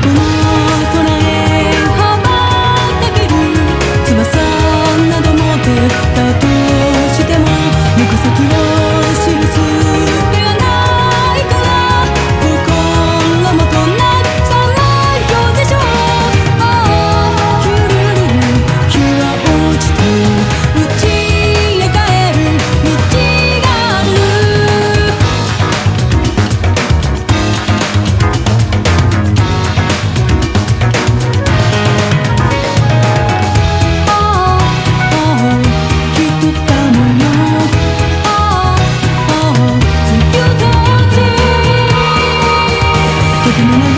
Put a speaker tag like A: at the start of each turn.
A: 危な the.